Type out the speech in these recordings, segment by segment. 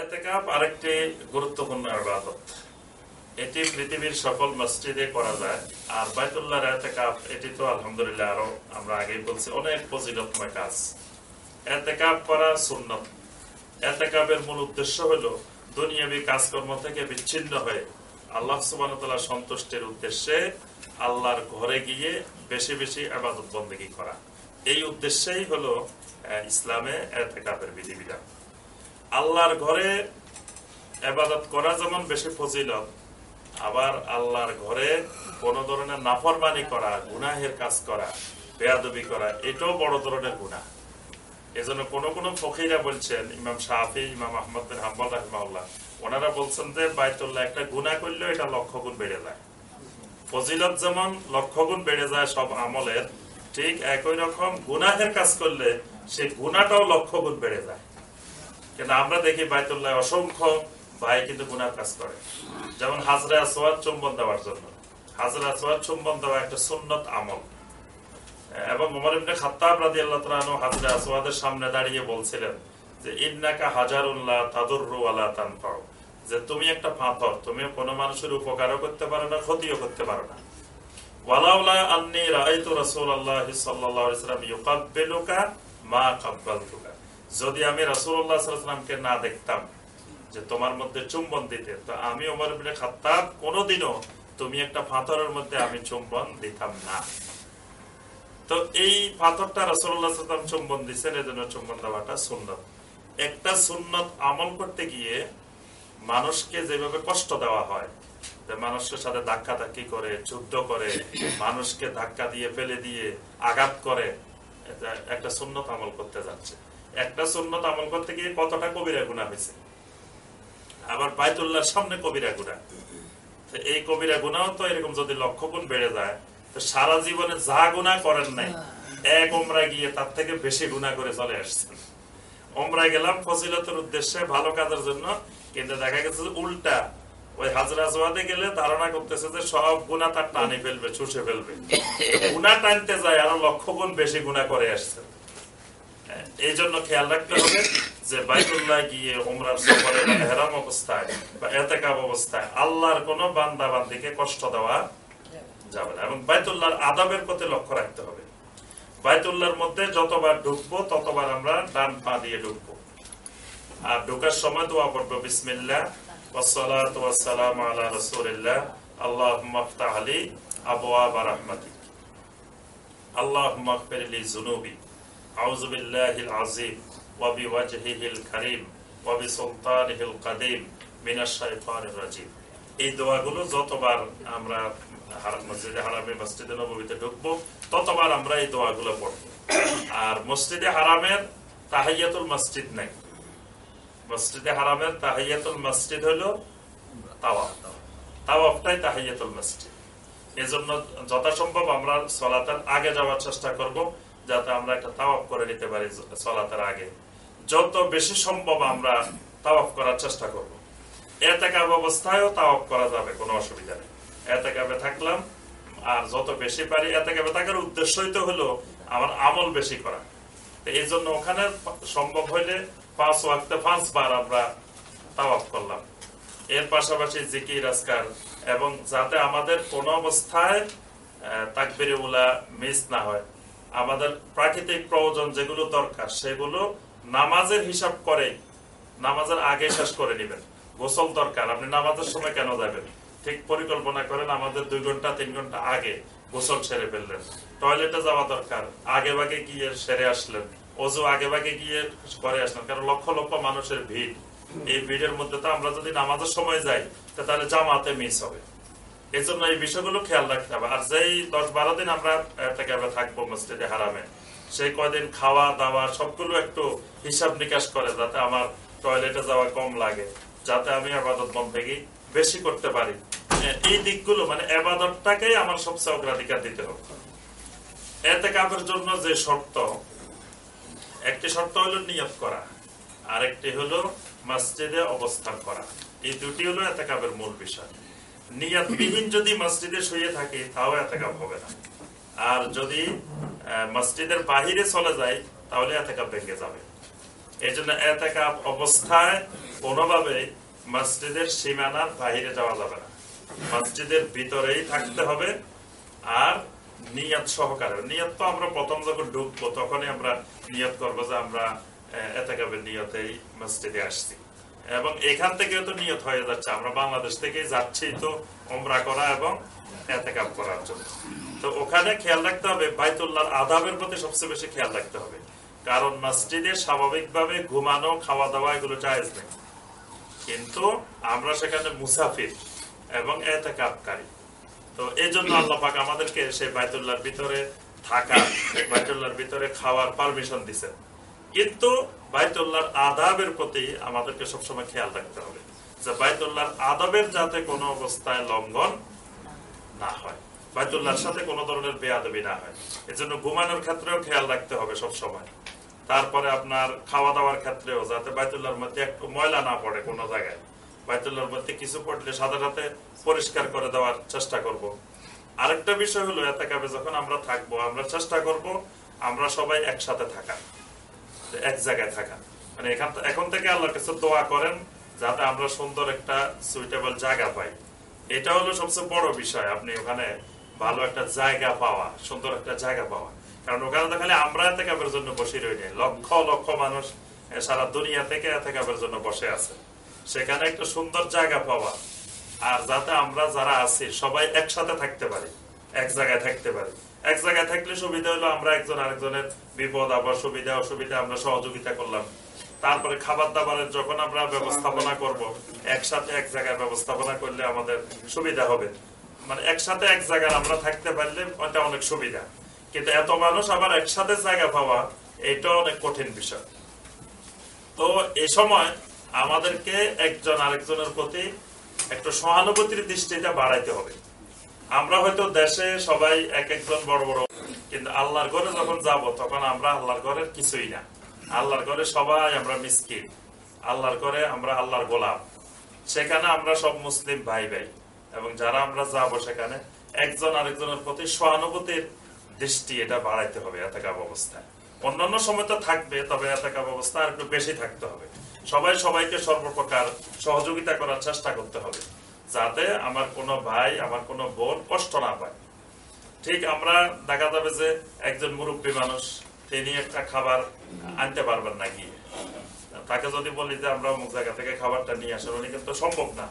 এতেকাপ আরেকটি গুরুত্বপূর্ণ আবাদত এটি পৃথিবীর সকল মসজিদে করা যায়। আর বাইতুল্লাহর এতেকাপ এটি তো আলহামদুলিল্লাহ আরও আমরা আগেই বলছি, অনেক কাজ। এতেকাপ করা সুন্নত। এতেকাপের মূল উদ্দেশ্য হলো দুনিয়াবী কাজকর্ম থেকে বিচ্ছিন্ন হয়ে আল্লাহ সুবান সন্তুষ্টির উদ্দেশ্যে আল্লাহর ঘরে গিয়ে বেশি বেশি আবাদত বন্দেগী করা। এই উদ্দেশ্যেই হলো ইসলামে এতেকাপের বিধিবিধান। আল্লাহর ঘরে এবাদত করা যেমন বেশি ফজিলত, আবার আল্লাহর ঘরে কোন ধরনের নাফরমানি করা, গুনাহের কাজ করা, বেয়াদবি করা, এটাও বড় ধরনের গুণা এজন্য কোন কোন ফকিরা বলছেন, ইমাম শাহি ইমাম আহমদ বিন রাহমাউল্লাহ ওনারা বলছেন যে বাইতুল্লাহ একটা গুণা করলেও এটা লক্ষ গুণ বেড়ে যায়। ফজিলত যেমন লক্ষ গুণ বেড়ে যায় সব আমলের, ঠিক একই রকম গুনাহের কাজ করলে সেই গুণাটাও লক্ষ গুণ বেড়ে যায়। কিন্তু আমরা দেখি বাইতুল্লাহ অসংখ্য ভাই কিন্তু গুনার কাজ করে। যেমন হাজরা আসওয়াদ চুম্বন দেওয়ার জন্য। হাজরা আসওয়াদ চুম্বন দেওয়া একটা সুন্নত আমল। এবং উমর ইবনে খাত্তাব রাদিয়াল্লাহু তাআলা হাজরা আসওয়াদের সামনে দাঁড়িয়ে বলছিলেন যে, ইন্নাকা হাজারুল্লাহ তাদুররু ওয়ালা তানফাউ। যে, তুমি একটা পাথর তুমি কোনো মানুষের উপকারও করতে পারো না, ক্ষতিও করতে পারো না। ওয়ালাউলা আন্নী রাআইতু রাসূলুল্লাহ সাল্লাল্লাহু আলাইহি ওয়াসাল্লাম ইউকাব্বিলুকা মা কাব্বালতুকা। যদি আমি আলাইহি ওয়াসাল্লামকে না দেখতাম যে তোমার মধ্যে চুম্বন দিতে, তো আমি ওমর ইবনে খাত্তাব কোনোদিনও তুমি একটা পাথরের মধ্যে আমি চুম্বন দিতাম না। তো এই পাথরটা আলাইহি ওয়াসাল্লাম চুম্বন দিছেন, এজন্য চুম্বন দেওয়াটা সুন্নত। একটা সুন্নত আমল করতে গিয়ে মানুষকে যেভাবে কষ্ট দেওয়া হয়, যে মানুষের সাথে ধাক্কা ধাক্কি করে, যুদ্ধ করে, মানুষকে ধাক্কা দিয়ে, ফেলে দিয়ে আঘাত করে একটা সুন্নত আমল করতে যাচ্ছে। একটা সুন্নত আমল করতে গিয়ে কতটা কবিরা গুণা হয়েছে? আবার বাইতুল্লাহর সামনে কবিরা গুণা এই কবিরা গুণাও তো এরকম যদি লক্ষ্য গুণ বেড়ে যায়, তো সারা জীবনে যা গুণা করেন নাই, এক ওমরা গিয়ে তার থেকে বেশি গুণা করে চলে আসছেন। ওমরা গেলাম ফজিলতের উদ্দেশ্যে ভালো কাজের জন্য, কিন্তু দেখা গেছে উল্টা, ওই হাজরাজওয়াদে গেলে ধারণা করতেছে যে সব গুণা তার টানে ফেলবে চুষে ফেলবে। গুণা টানতে যায়, আরও লক্ষ গুণ বেশি গুণা করে আসছে। এই জন্য খেয়াল রাখতে হবে যে বাইতুল্লাহ গিয়ে উমরার সফরে বা হেরাম অবস্থায় বা এতেকাব অবস্থায় আল্লাহর কোন বান্দা বান্দিকে কষ্ট দেওয়া যাবে না এবং বাইতুল্লাহর আদাবের প্রতি লক্ষ্য রাখতে হবে বাইতুল্লাহর মধ্যে যতবার ঢুকবো ততবার আমরা ডান পা দিয়ে ঢুকবো আর ঢোকার সময় দোয়া পড়বো বিসমিল্লাহ والصلاة والسلام على رسول الله اللهم افتح لي أبواب رحمتك اللهم اغفر لي ذنوبي أعوذ بالله العظيم وبوجهه الكريم وبسلطانه القديم من الشيطان الرجيم এই দোয়াগুলো যতবার আমরা হারাম- মসজিদে হারামে মসজিদে নবীতে ঢুকবো ততবার আমরা এই দোয়াগুলো পড়বো আর মসজিদে হারামের তাহিয়াতুল মসজিদ নাই মসজিদে হারামের তাহিয়াতুল মসজিদ হলো তাওয়াফ তাওয়াফটাই তাহিয়াতুল মসজিদ এজন্য যথাসম্ভব আমরা সলাতের আগে যাওয়ার চেষ্টা করব যাতে আমরা একটা তাওয়াফ করে নিতে পারি সলাতের আগে। যত বেশি সম্ভব আমরা তাওয়াফ করার চেষ্টা করব। এতেকাব অবস্থায়ও তাওয়াফ করা যাবে, কোনো অসুবিধা নেই। এতেকাবে থাকলাম, আর যত বেশি পারি এতেকাবে থাকার উদ্দেশ্যই তো হলো আমার আমল বেশি করা। এই জন্য ওখানে সম্ভব হইলে পাঁচ ওয়াক্তে পাঁচবার আমরা তাওয়াফ করলাম। এর পাশাপাশি জিকির, আজকার, এবং যাতে আমাদের কোন অবস্থায় তাকবিরে উলা মিস না হয়। আমাদের প্রাকৃতিক প্রয়োজন যেগুলো দরকার, সেগুলো নামাজের হিসাব করে, নামাজের আগে শেষ করে নেবেন। গোসল দরকার, আপনি নামাজের সময় কেন যাবেন? ঠিক পরিকল্পনা করেন, আমাদের দুই ঘণ্টা, তিন ঘণ্টা আগে গোসল সেরে ফেললেন। টয়লেটে যাওয়া দরকার আগে ভাগে গিয়ে সেরে আসলেন। অজু আগে ভাগে গিয়ে করে আসলেন, কারণ লক্ষ লক্ষ মানুষের ভিড়। এই ভিড়ের মধ্যে তো আমরা যদি নামাজের সময় যাই তাহলে জামাতে মিস হবে। এই জন্য এই বিষয়গুলো খেয়াল রাখতে হবে। আর যেই দশ বারো দিন আমরা থেকে থাকব মসজিদে হারামে, সেই খাওয়া, দাওয়া, সবগুলো একটু হিসাব নিকাশ করে যাতে আমার টয়লেটে যাওয়া কম লাগে, যাতে আমি আবাদত বেশি করতে পারি। এই দিকগুলো মানে আবাদতটাকেই আমার সবচেয়ে অগ্রাধিকার দিতে হবে। এতে কাপের জন্য যে শর্ত, একটি শর্ত হলো নিয়ত করা, আরেকটি হলো মসজিদে অবস্থান করা। এই দুটি হলো এতেকাবের মূল বিষয়। নিয়াতবিহীন যদি মসজিদে শুয়ে থাকে, তাও এতেকাব হবে না। আর যদি মসজিদের বাহিরে চলে যায়, তাহলে এতেকাব ভেঙে যাবে। এই জন্য এতেকাপ অবস্থায় কোনোভাবে মসজিদের সীমানার বাইরে যাওয়া যাবে না। মসজিদের ভিতরেই থাকতে হবে আর নিয়ত সহকারে। নিয়ত তো আমরা প্রথম যখন ঢুকবো, তখনই আমরা নিয়াত করব যে আমরা এতেকাবের নিয়তেই মসজিদে আসছি। এবং এখান থেকে তো নিয়ত হয়ে যাচ্ছে। আমরা বাংলাদেশ থেকে যাচ্ছি তো ওমরা করা এবং এতেকাপ করার জন্য। তো ওখানে খেয়াল রাখতে হবে প্রতি সবচেয়ে বেশি খেয়াল রাখতে হবে। কারণ মসজিদে স্বাভাবিকভাবে ঘুমানো খাওয়া দাওয়া এগুলো নেই। কিন্তু আমরা সেখানে মুসাফির এবং এতেকাপকারী তো এই জন্য আল্লাহ পাক আমাদেরকে সেই বাইতুল্লাহর ভিতরে থাকা, বাইতুল্লাহর ভিতরে খাওয়ার পারমিশন দিছেন কিন্তু বাইতুল্লাহর আদাবের প্রতি আমাদেরকে সবসময় খেয়াল রাখতে হবে যে বাইতুল্লাহর আদাবের যাতে কোনো অবস্থায় লঙ্ঘন না হয়, বাইতুল্লাহর সাথে কোনো ধরনের বেয়াদবি না হয়। এজন্য ঘুমানোর ক্ষেত্রেও খেয়াল রাখতে হবে সব সময় তারপরে আপনার খাওয়া দাওয়ার ক্ষেত্রেও যাতে বাইতুল্লাহর মধ্যে একটু ময়লা না পড়ে কোনো জায়গায়। বাইতুল্লাহর মধ্যে কিছু পড়লে সাথে সাথে পরিষ্কার করে দেওয়ার চেষ্টা করব। আরেকটা বিষয় হলো, এতে কাবে যখন আমরা থাকব, আমরা চেষ্টা করব আমরা সবাই একসাথে থাকা এক জায়গায় থাকা। মানে এখান এখন থেকে আল্লাহর কাছে দোয়া করেন যাতে আমরা সুন্দর একটা সুইটেবল জায়গা পাই। এটা হলো সবচেয়ে বড় বিষয়, আপনি ওখানে ভালো একটা জায়গা পাওয়া, সুন্দর একটা জায়গা পাওয়া। কারণ ওখানে তো খালি আমরা এতে কাপের জন্য বসে রই নাই, লক্ষ লক্ষ মানুষ সারা দুনিয়া থেকে এতে কাপের জন্য বসে আছে। সেখানে একটা সুন্দর জায়গা পাওয়া। আর যাতে আমরা যারা আছি, সবাই একসাথে থাকতে পারি, এক জায়গায় থাকতে পারি। এক জায়গায় থাকলে সুবিধা হলো আমরা একজন আরেকজনের বিপদ, আবার সুবিধা, অসুবিধা আমরা সহযোগিতা করলাম। তারপরে খাবার দাবারের যখন আমরা ব্যবস্থাপনা করব, একসাথে এক জায়গায় ব্যবস্থাপনা করলে আমাদের সুবিধা হবে। মানে একসাথে এক জায়গায় আমরা থাকতে পারলে ওটা অনেক সুবিধা। কিন্তু এত মানুষ আবার একসাথে জায়গা পাওয়া, এটা অনেক কঠিন বিষয়। তো এই সময় আমাদেরকে একজন আরেকজনের প্রতি একটু সহানুভূতির দৃষ্টিটা বাড়াইতে হবে। আমরা হয়তো দেশে সবাই এক একজন বড় বড়, কিন্তু আল্লাহর ঘরে যখন যাব, তখন আমরা আল্লাহর ঘরের কিছুই না। আল্লাহর ঘরে সবাই আমরা মিসকিন। আল্লাহর ঘরে আমরা আল্লাহর গোলাম। সেখানে আমরা সব মুসলিম ভাই ভাই, এবং যারা আমরা যাব সেখানে, একজন আরেকজনের প্রতি সহানুভূতির দৃষ্টি এটা বাড়াইতে হবে এতকাব অবস্থায়। অন্যান্য সময় তো থাকবে, তবে এতকাব অবস্থা আর একটু বেশি থাকতে হবে। সবাই সবাইকে সর্বপ্রকার সহযোগিতা করার চেষ্টা করতে হবে। যাতে আমার কোনো ভাই, আমার কোনো বোন কষ্ট না পায়। ঠিক আমরা দেখা যাবে যে একজন মুরব্বী মানুষ তিনি একটা খাবার আনতে পারবেন না গিয়ে। তাকে যদি বলি যে আমরা অমুক জায়গা থেকে খাবারটা নিয়ে আসেন, উনি কিন্তু সম্ভব না।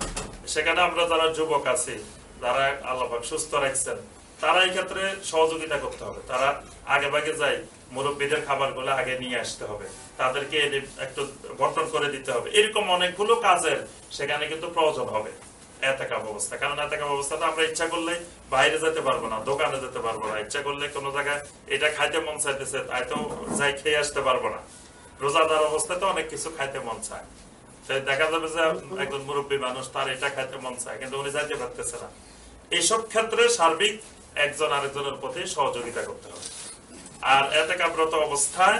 সেখানে আমরা যারা যুবক আছি, যারা আল্লাহ সুস্থ রাখছেন, তারা এই ক্ষেত্রে সহযোগিতা করতে হবে। তারা আগে ভাগে যাই, মুরব্বীদের খাবারগুলো আগে নিয়ে আসতে হবে। তাদেরকে একটু বন্টন করে দিতে হবে। এরকম অনেকগুলো কাজের সেখানে কিন্তু প্রয়োজন হবে। এতেকাব অবস্থা কারণ এতেকাব অবস্থাটা আমরা ইচ্ছা করলে বাইরে যেতে পারব না, দোকানে যেতে পারব না। ইচ্ছা করলে কোনো জায়গায় এটা খাইতে মন চাইতেছে, তাই তো যাই খেয়ে আসতে পারব না। রোজাদার অবস্থাতে অনেক কিছু খাইতে মন চায়। দেখা যাবে যে একজন মুরব্বী মানুষ তার এটা খাইতে মন চায়, কিন্তু উনি যাইতে পারতেছে না। এইসব ক্ষেত্রে সার্বিক একজন আরেকজনের প্রতি সহযোগিতা করতে হবে। আর এতেকাব্রত অবস্থায়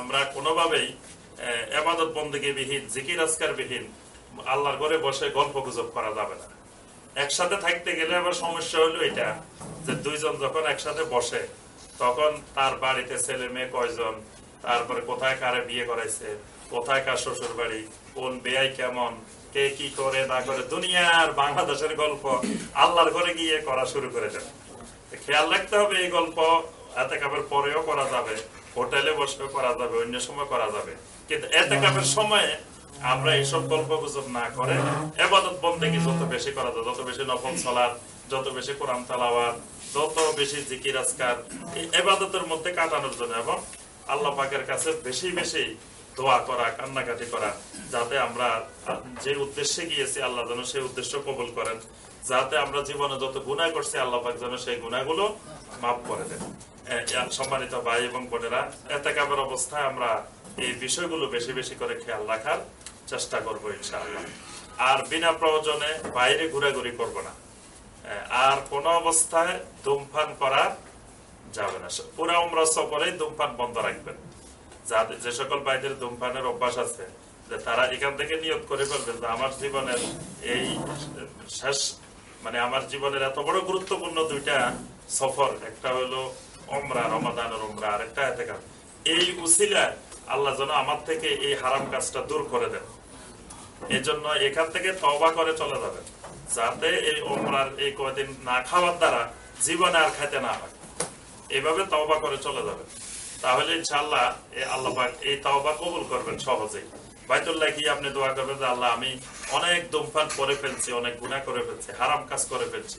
আমরা কোনোভাবেই এবাদত বন্দী বিহীন জিকির আজকার বিহীন আল্লাহর ঘরে বসে গল্প গুজব করা যাবে না। একসাথে থাকতে গেলে আবার সমস্যা হলো এটা, যে দুইজন যখন একসাথে বসে, তখন তার বাড়িতে ছেলে মেয়ে কয়জন, তারপরে কোথায় কারে বিয়ে করাইছে, কোথায় কার শ্বশুর বাড়ি কোন বেয়াই কেমন, কে কি করে না করে, দুনিয়ার বাংলাদেশের গল্প আল্লাহর ঘরে গিয়ে করা শুরু করে দেন খেয়াল রাখতে হবে এই গল্প এতে কাপের পরেও করা যাবে, হোটেলে বসেও করা যাবে, অন্য সময় করা যাবে। কিন্তু এতে কাপের সময়ে আমরা এইসব গল্প গুজব না করে এবাদত বন্দেগী যত বেশি করা যায়, যত বেশি নফল চলার যত বেশি কোরআন তালাওয়ার যত বেশি জিকির, আজকার এবাদতের মধ্যে কাটানোর জন্য এবং আল্লাহ পাকের কাছে বেশি বেশি দোয়া করা, কান্নাকাটি করা, যাতে আমরা যে উদ্দেশ্যে গিয়েছি, আল্লাহ যেন সেই উদ্দেশ্য কবুল করেন, যাতে আমরা জীবনে যত গুণা করছি, আল্লাহ পাক যেন সেই গুণাগুলো মাফ করে দেন। সম্মানিত ভাই এবং বোনেরা এতে কামের অবস্থায় আমরা এই বিষয়গুলো বেশি বেশি করে খেয়াল রাখার চেষ্টা করব ইনশাআল্লাহ। আর বিনা প্রয়োজনে বাইরে ঘোরাঘুরি করব না। আর কোন অবস্থায় ধূমপান করা যাবে না। পুরা উমরা সফরে ধূমপান বন্ধ রাখবেন। যাদের যে সকল ভাইদের ধূমপানের অভ্যাস আছে, যে তারা এখান থেকে নিয়োগ করে ফেলবেন যে আমার জীবনের এই শেষ মানে আমার জীবনের এত বড় গুরুত্বপূর্ণ দুইটা সফর, একটা হলো অমরা রমাদানের অমরা আর একটা এতে এই উসিলা আল্লাহ যেন আমার থেকে এই হারাম কাজটা দূর করে দেন। এই জন্য এখান থেকে তওবা করে চলে যাবেন, যাতে এই ওমরার এই কয়দিন না খাওয়ার দ্বারা জীবনে আর খাইতে না হয়। এইভাবে তওবা করে চলে যাবেন। তাহলে ইনশাআল্লাহ এই আল্লাহ এই তওবা কবুল করবেন সহজেই। বাইতুল্লাহ কি আপনি দোয়া করবেন যে, আল্লাহ, আমি অনেক দুমফান করে ফেলছি, অনেক গুনাহ করে ফেলছি, হারাম কাজ করে ফেলছি।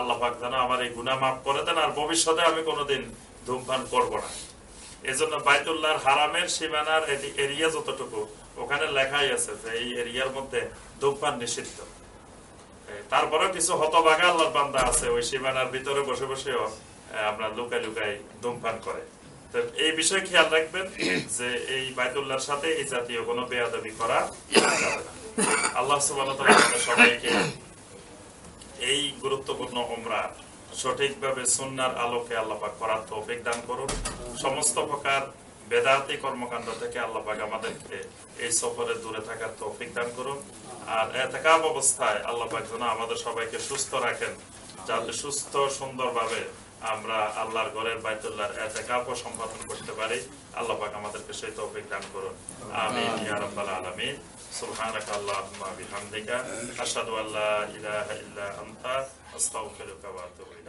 আল্লাহ পাক যেন আমার এই গুনাহ মাফ করে দেন আর ভবিষ্যতে আমি কোনোদিন ধূমপান করব না। এজন্য বাইতুল্লাহর হারামের সীমানার এরিয়া যতটুকু, ওখানে লেখাই আছে যে এই এরিয়ার মধ্যে ধূমপান নিষিদ্ধ। এই তারপরেও কিছু হতভাগা আল্লাহর বান্দা আছে, ওই সীমানার ভিতরে বসে বসেও আমরা লুকাই লুকাই ধূমপান করে। তো এই বিষয়ে খেয়াল রাখবেন যে এই বাইতুল্লাহর সাথে এই জাতীয় কোনো বেয়াদবি করা আল্লাহ ওয়া সবাইকে এই গুরুত্বপূর্ণ ওমরা সঠিকভাবে সুন্নার আলোকে আল্লাপাক করার তৌফিক দান করুন সমস্ত প্রকার বেদাতি কর্মকাণ্ড থেকে আল্লাপাক আমাদেরকে এই সফরে দূরে থাকার তৌফিক দান করুন আর এতেকাব অবস্থায় আল্লাপাক যেন আমাদের সবাইকে সুস্থ রাখেন যাতে সুস্থ সুন্দরভাবে আমরা আল্লাহর ঘরের বাইতুল্লাহর এতেকাবও সম্পাদন করতে পারি আল্লাপাক আমাদেরকে সেই তৌফিক দান করুন আমিন ইয়া রাব্বাল আলামিন سبحانك اللهم بحمدك أشهد أن لا إله إلا أنت أستغفرك وأتوب إليك